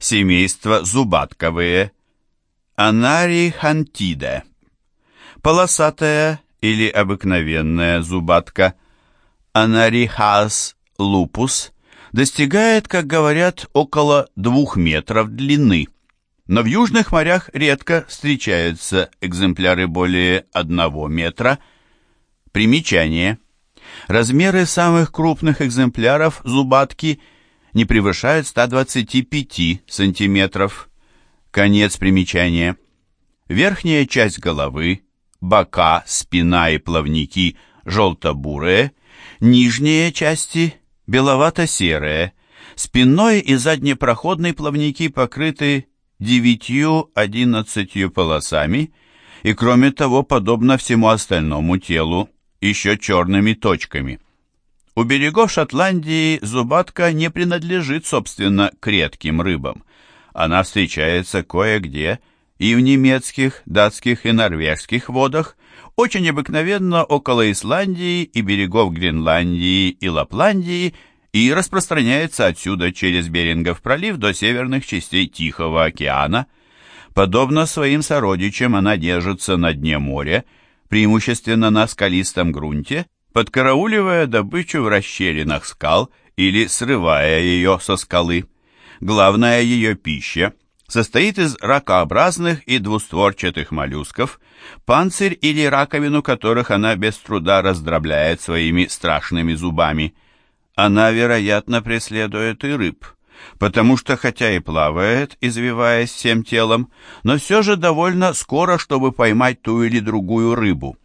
Семейство зубатковые. Анарихантиде. Полосатая или обыкновенная зубатка. Анарихас лупус достигает, как говорят, около двух метров длины. Но в южных морях редко встречаются экземпляры более одного метра. Примечание. Размеры самых крупных экземпляров зубатки не превышают 125 сантиметров. Конец примечания. Верхняя часть головы, бока, спина и плавники желто-бурые, нижние части беловато-серые, спинной и заднепроходный плавники покрыты девятью-одиннадцатью полосами и, кроме того, подобно всему остальному телу, еще черными точками. У берегов Шотландии зубатка не принадлежит, собственно, к редким рыбам. Она встречается кое-где и в немецких, датских и норвежских водах, очень обыкновенно около Исландии и берегов Гренландии и Лапландии и распространяется отсюда через Берингов пролив до северных частей Тихого океана. Подобно своим сородичам она держится на дне моря, преимущественно на скалистом грунте, подкарауливая добычу в расщелинах скал или срывая ее со скалы. Главная ее пища состоит из ракообразных и двустворчатых моллюсков, панцирь или раковину которых она без труда раздробляет своими страшными зубами. Она, вероятно, преследует и рыб, потому что хотя и плавает, извиваясь всем телом, но все же довольно скоро, чтобы поймать ту или другую рыбу.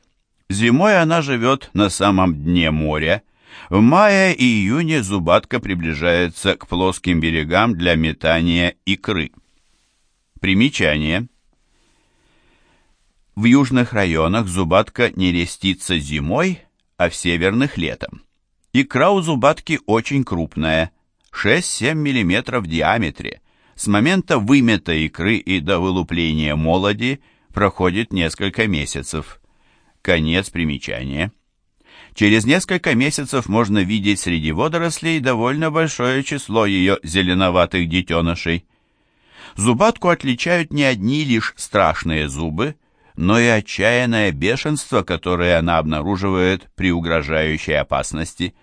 Зимой она живет на самом дне моря. В мае и июне зубатка приближается к плоским берегам для метания икры. Примечание. В южных районах зубатка не рестится зимой, а в северных летом. Икра у зубатки очень крупная, 6-7 мм в диаметре. С момента вымета икры и до вылупления молоди проходит несколько месяцев. Конец примечания. Через несколько месяцев можно видеть среди водорослей довольно большое число ее зеленоватых детенышей. Зубатку отличают не одни лишь страшные зубы, но и отчаянное бешенство, которое она обнаруживает при угрожающей опасности.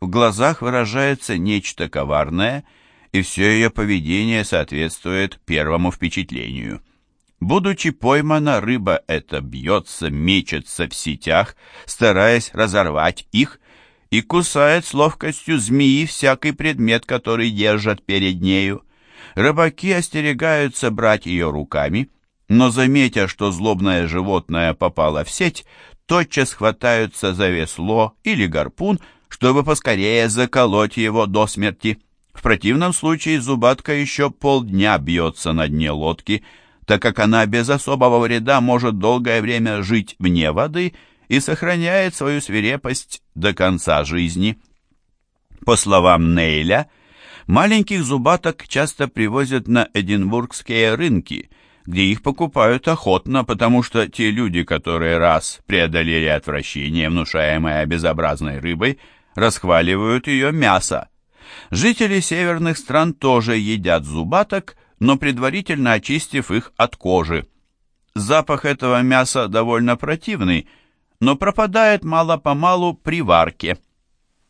В глазах выражается нечто коварное, и все ее поведение соответствует первому впечатлению. Будучи поймана, рыба эта бьется, мечется в сетях, стараясь разорвать их, и кусает с ловкостью змеи всякий предмет, который держат перед нею. Рыбаки остерегаются брать ее руками, но, заметя, что злобное животное попало в сеть, тотчас хватаются за весло или гарпун, чтобы поскорее заколоть его до смерти. В противном случае зубатка еще полдня бьется на дне лодки, так как она без особого вреда может долгое время жить вне воды и сохраняет свою свирепость до конца жизни. По словам Нейля, Маленьких зубаток часто привозят на эдинбургские рынки, где их покупают охотно, потому что те люди, которые раз преодолели отвращение, внушаемое безобразной рыбой, расхваливают ее мясо. Жители северных стран тоже едят зубаток, но предварительно очистив их от кожи. Запах этого мяса довольно противный, но пропадает мало-помалу при варке.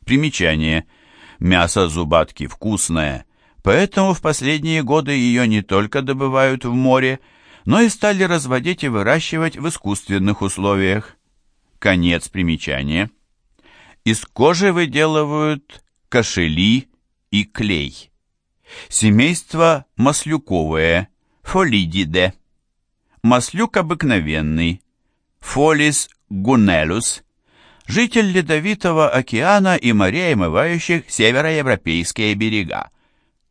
Примечание – Мясо зубатки вкусное, поэтому в последние годы ее не только добывают в море, но и стали разводить и выращивать в искусственных условиях. Конец примечания. Из кожи выделывают кошели и клей. Семейство маслюковое, фолидиде. Маслюк обыкновенный, фолис гунелус, житель Ледовитого океана и морей, омывающих североевропейские берега.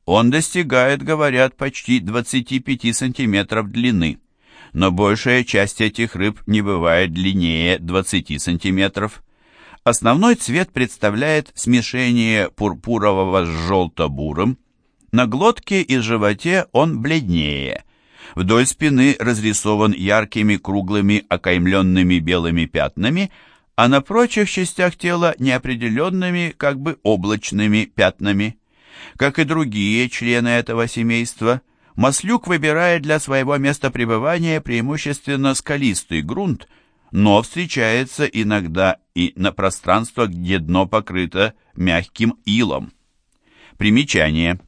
Он достигает, говорят, почти 25 сантиметров длины, но большая часть этих рыб не бывает длиннее 20 сантиметров. Основной цвет представляет смешение пурпурового с желто-бурым. На глотке и животе он бледнее. Вдоль спины разрисован яркими круглыми окаймленными белыми пятнами – а на прочих частях тела неопределенными, как бы облачными пятнами. Как и другие члены этого семейства, Маслюк выбирает для своего места пребывания преимущественно скалистый грунт, но встречается иногда и на пространствах, где дно покрыто мягким илом. Примечание.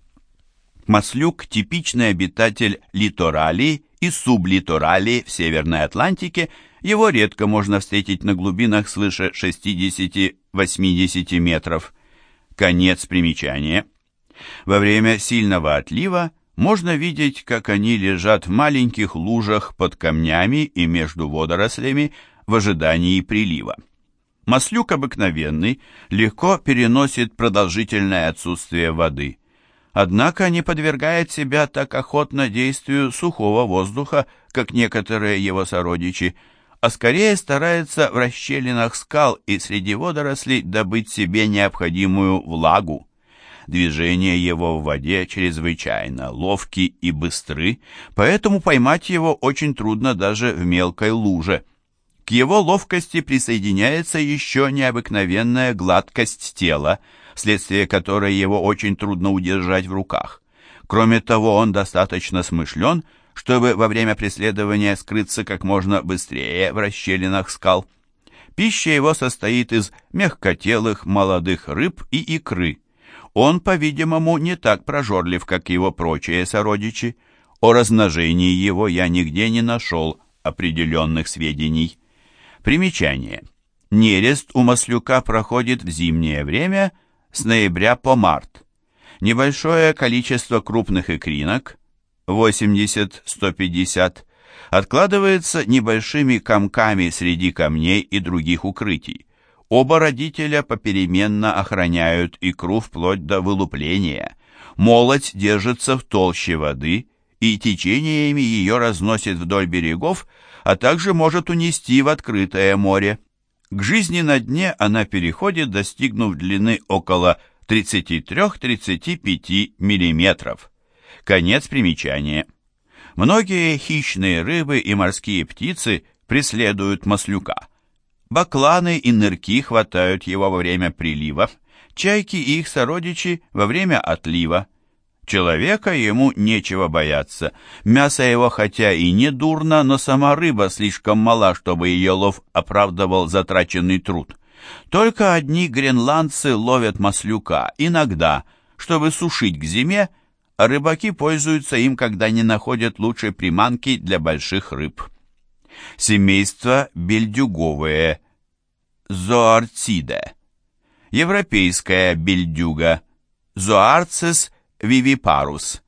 Маслюк – типичный обитатель литоралей и сублиторалей в Северной Атлантике. Его редко можно встретить на глубинах свыше 60-80 метров. Конец примечания. Во время сильного отлива можно видеть, как они лежат в маленьких лужах под камнями и между водорослями в ожидании прилива. Маслюк обыкновенный легко переносит продолжительное отсутствие воды, однако не подвергает себя так охотно действию сухого воздуха, как некоторые его сородичи, а скорее старается в расщелинах скал и среди водорослей добыть себе необходимую влагу. Движения его в воде чрезвычайно ловки и быстры, поэтому поймать его очень трудно даже в мелкой луже – к его ловкости присоединяется еще необыкновенная гладкость тела, вследствие которой его очень трудно удержать в руках. Кроме того, он достаточно смышлен, чтобы во время преследования скрыться как можно быстрее в расщелинах скал. Пища его состоит из мягкотелых молодых рыб и икры. Он, по-видимому, не так прожорлив, как его прочие сородичи. О размножении его я нигде не нашел определенных сведений. Примечание. Нерест у маслюка проходит в зимнее время с ноября по март. Небольшое количество крупных икринок, 80-150, откладывается небольшими комками среди камней и других укрытий. Оба родителя попеременно охраняют икру вплоть до вылупления. Молоть держится в толще воды и течениями ее разносит вдоль берегов, а также может унести в открытое море. К жизни на дне она переходит, достигнув длины около 33-35 мм. Конец примечания. Многие хищные рыбы и морские птицы преследуют маслюка. Бакланы и нырки хватают его во время прилива, чайки и их сородичи во время отлива. Человека ему нечего бояться. Мясо его хотя и не дурно, но сама рыба слишком мала, чтобы ее лов оправдывал затраченный труд. Только одни гренландцы ловят маслюка, иногда, чтобы сушить к зиме, а рыбаки пользуются им, когда не находят лучшей приманки для больших рыб. Семейство бельдюговые, зоарциде. Европейская бельдюга, зоарцис вивипарус.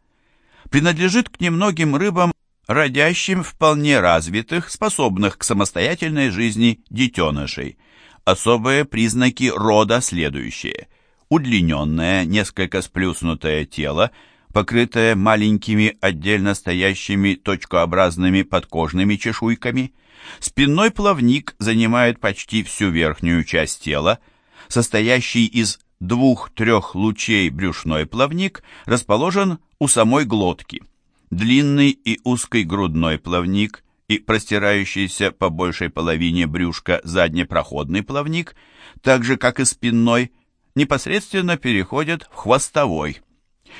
Принадлежит к немногим рыбам, родящим вполне развитых, способных к самостоятельной жизни детенышей. Особые признаки рода следующие. Удлиненное, несколько сплюснутое тело, покрытое маленькими отдельно стоящими точкообразными подкожными чешуйками. Спинной плавник занимает почти всю верхнюю часть тела, состоящий из двух-трех лучей брюшной плавник расположен у самой глотки. Длинный и узкий грудной плавник и простирающийся по большей половине брюшка заднепроходный плавник, так же как и спинной, непосредственно переходят в хвостовой.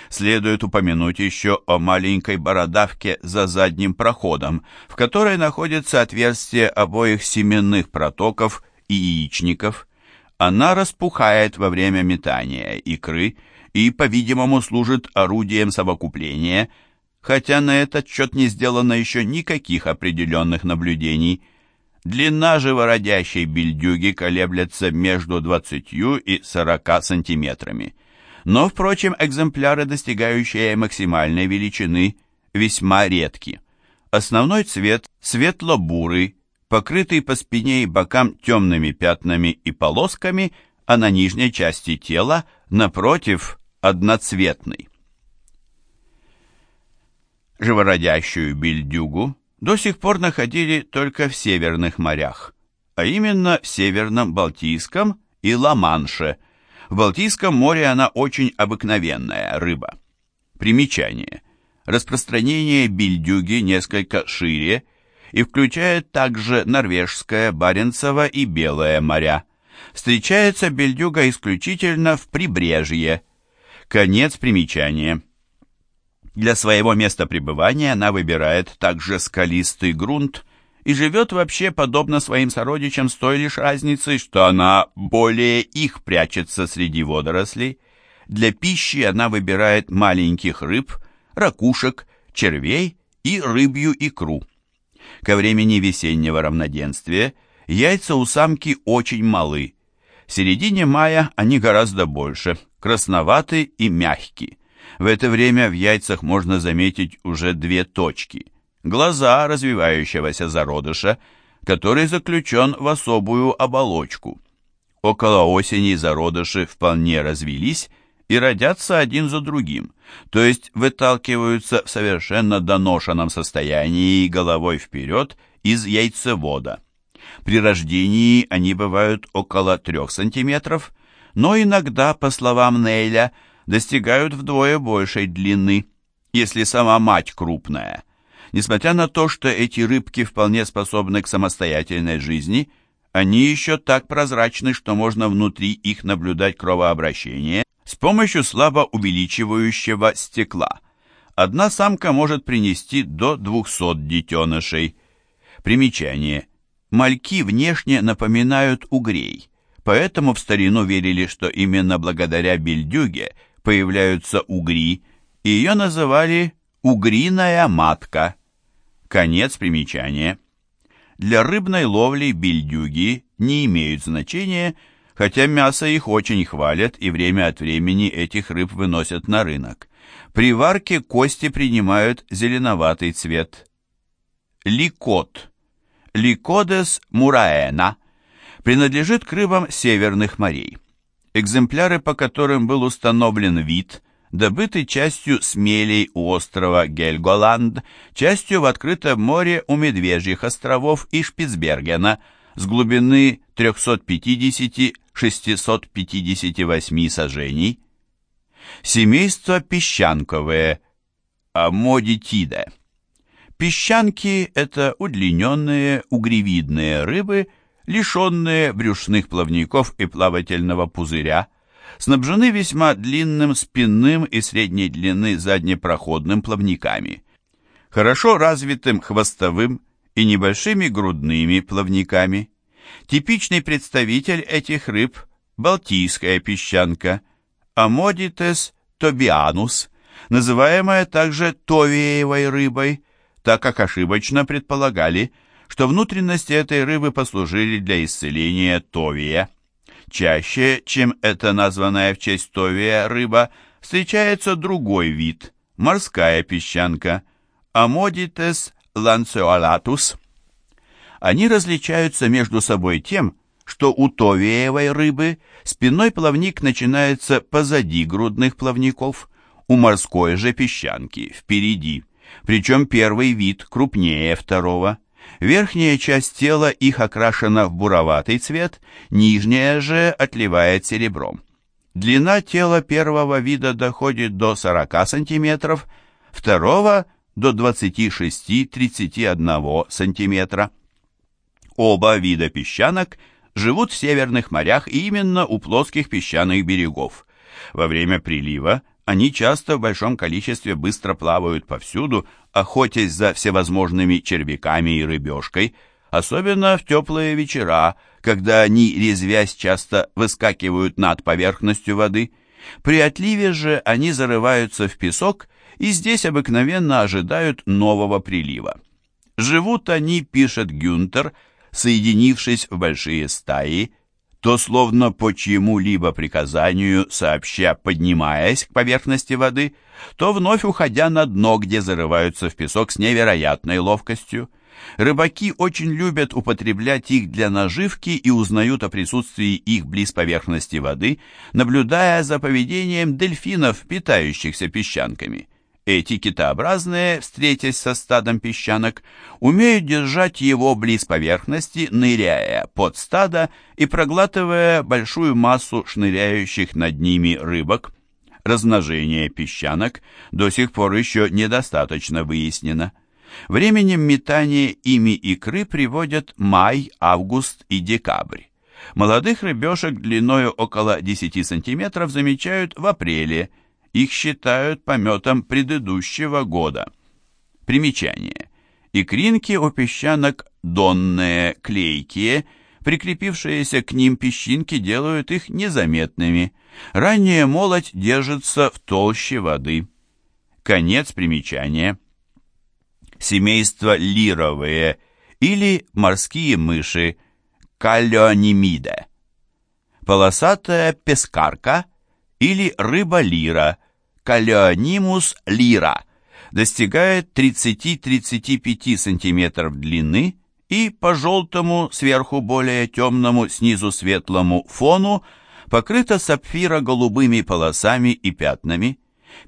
Следует упомянуть еще о маленькой бородавке за задним проходом, в которой находится отверстие обоих семенных протоков и яичников. Она распухает во время метания икры и, по-видимому, служит орудием совокупления, хотя на этот счет не сделано еще никаких определенных наблюдений. Длина живородящей бельдюги колеблется между 20 и 40 сантиметрами. Но, впрочем, экземпляры, достигающие максимальной величины, весьма редки. Основной цвет светло-бурый, покрытый по спине и бокам темными пятнами и полосками, а на нижней части тела, напротив, одноцветный. Живородящую бельдюгу до сих пор находили только в северных морях, а именно в Северном Балтийском и Ла-Манше. В Балтийском море она очень обыкновенная рыба. Примечание. Распространение бельдюги несколько шире – и включает также Норвежское, Баренцево и Белое моря. Встречается бельдюга исключительно в прибрежье. Конец примечания. Для своего места пребывания она выбирает также скалистый грунт и живет вообще подобно своим сородичам с той лишь разницей, что она более их прячется среди водорослей. Для пищи она выбирает маленьких рыб, ракушек, червей и рыбью икру. Ко времени весеннего равноденствия яйца у самки очень малы. В середине мая они гораздо больше, красноваты и мягкие. В это время в яйцах можно заметить уже две точки. Глаза развивающегося зародыша, который заключен в особую оболочку. Около осени зародыши вполне развелись и родятся один за другим, то есть выталкиваются в совершенно доношенном состоянии головой вперед из яйцевода. При рождении они бывают около 3 сантиметров, но иногда, по словам Нейля, достигают вдвое большей длины, если сама мать крупная. Несмотря на то, что эти рыбки вполне способны к самостоятельной жизни, они еще так прозрачны, что можно внутри их наблюдать кровообращение с помощью слабо увеличивающего стекла. Одна самка может принести до 200 детенышей. Примечание. Мальки внешне напоминают угрей, поэтому в старину верили, что именно благодаря бельдюге – появляются угри, и ее называли «угриная матка». Конец примечания. Для рыбной ловли бельдюги не имеют значения, хотя мясо их очень хвалят и время от времени этих рыб выносят на рынок. При варке кости принимают зеленоватый цвет. Ликот. Ликодес мураэна принадлежит к рыбам северных морей. Экземпляры, по которым был установлен вид, добыты частью с мелей у острова Гельголанд, частью в открытом море у Медвежьих островов и Шпицбергена с глубины 350-658 сажений. Семейство песчанковые, амодитиде. Песчанки – это удлиненные угревидные рыбы – лишенные брюшных плавников и плавательного пузыря, снабжены весьма длинным спинным и средней длины заднепроходным плавниками, хорошо развитым хвостовым и небольшими грудными плавниками. Типичный представитель этих рыб – балтийская песчанка, Амодитес тобианус, называемая также товиевой рыбой, так как ошибочно предполагали – что внутренности этой рыбы послужили для исцеления товия. Чаще, чем эта названная в честь товия рыба, встречается другой вид – морская песчанка – Amodites lanceolatus. Они различаются между собой тем, что у товиевой рыбы спинной плавник начинается позади грудных плавников, у морской же песчанки – впереди, причем первый вид крупнее второго. Верхняя часть тела их окрашена в буроватый цвет, нижняя же отливает серебром. Длина тела первого вида доходит до 40 см, второго – до 26-31 см. Оба вида песчанок живут в северных морях и именно у плоских песчаных берегов. Во время прилива они часто в большом количестве быстро плавают повсюду, охотясь за всевозможными червяками и рыбешкой, особенно в теплые вечера, когда они, резвясь, часто выскакивают над поверхностью воды. При отливе же они зарываются в песок и здесь обыкновенно ожидают нового прилива. Живут они, пишет Гюнтер, соединившись в большие стаи, то словно по чьему-либо приказанию сообща поднимаясь к поверхности воды, то вновь уходя на дно, где зарываются в песок с невероятной ловкостью. Рыбаки очень любят употреблять их для наживки и узнают о присутствии их близ поверхности воды, наблюдая за поведением дельфинов, питающихся песчанками. Эти китообразные, встретясь со стадом песчанок, умеют держать его близ поверхности, ныряя под стадо и проглатывая большую массу шныряющих над ними рыбок. Размножение песчанок до сих пор еще недостаточно выяснено. Временем метания ими икры приводят май, август и декабрь. Молодых рыбешек длиною около 10 см замечают в апреле – их считают пометом предыдущего года. Примечание. Икринки у песчанок донные, клейкие, прикрепившиеся к ним песчинки делают их незаметными. Ранняя молоть держится в толще воды. Конец примечания. Семейство лировые или морские мыши, калеонимиде. Полосатая пескарка или рыба-лира, калеонимус лира, достигает 30-35 см длины и по желтому, сверху более темному, снизу светлому фону покрыта сапфиро-голубыми полосами и пятнами.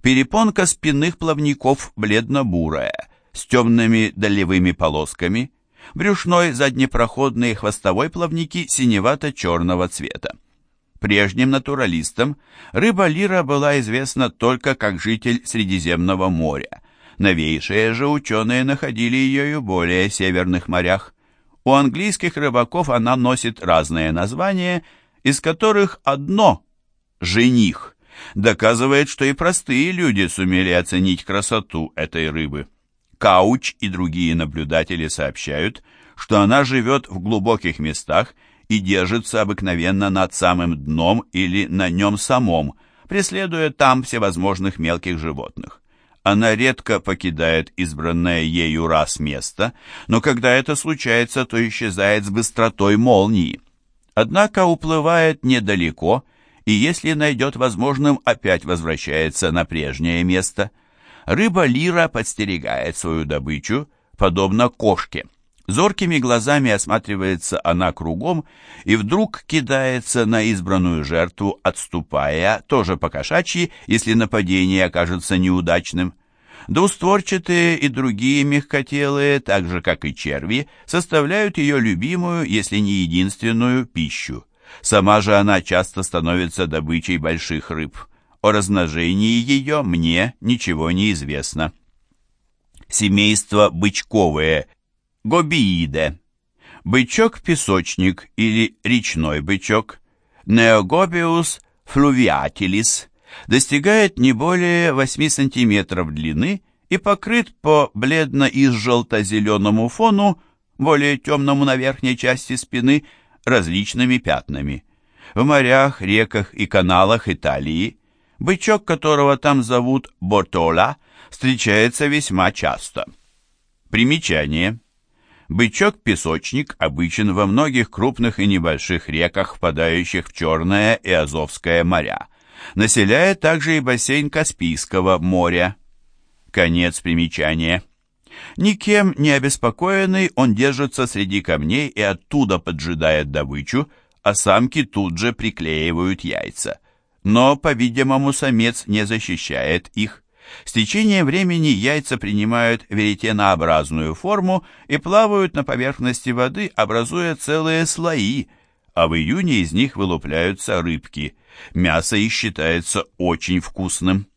Перепонка спинных плавников бледно-бурая, с темными долевыми полосками, брюшной, заднепроходный и хвостовой плавники синевато-черного цвета. Прежним натуралистам рыба-лира была известна только как житель Средиземного моря. Новейшие же ученые находили ее и в более северных морях. У английских рыбаков она носит разные названия, из которых одно «жених» доказывает, что и простые люди сумели оценить красоту этой рыбы. Кауч и другие наблюдатели сообщают, что она живет в глубоких местах и держится обыкновенно над самым дном или на нем самом, преследуя там всевозможных мелких животных. Она редко покидает избранное ею раз место, но когда это случается, то исчезает с быстротой молнии. Однако уплывает недалеко, и если найдет возможным, опять возвращается на прежнее место. Рыба-лира подстерегает свою добычу, подобно кошке. Зоркими глазами осматривается она кругом и вдруг кидается на избранную жертву, отступая, тоже по-кошачьи, если нападение окажется неудачным. Двустворчатые и другие мягкотелые, так же как и черви, составляют ее любимую, если не единственную, пищу. Сама же она часто становится добычей больших рыб. О размножении ее мне ничего не известно. Семейство бычковые – Гобииде. Бычок-песочник или речной бычок Неогобиус флувиатилис достигает не более 8 см длины и покрыт по бледно-изжелто-зеленому фону, более темному на верхней части спины, различными пятнами. В морях, реках и каналах Италии бычок, которого там зовут Бортола, встречается весьма часто. Примечание. Бычок-песочник обычен во многих крупных и небольших реках, впадающих в Черное и Азовское моря. Населяет также и бассейн Каспийского моря. Конец примечания. Никем не обеспокоенный, он держится среди камней и оттуда поджидает добычу, а самки тут же приклеивают яйца. Но, по-видимому, самец не защищает их. С течением времени яйца принимают веретенообразную форму и плавают на поверхности воды, образуя целые слои, а в июне из них вылупляются рыбки. Мясо их считается очень вкусным.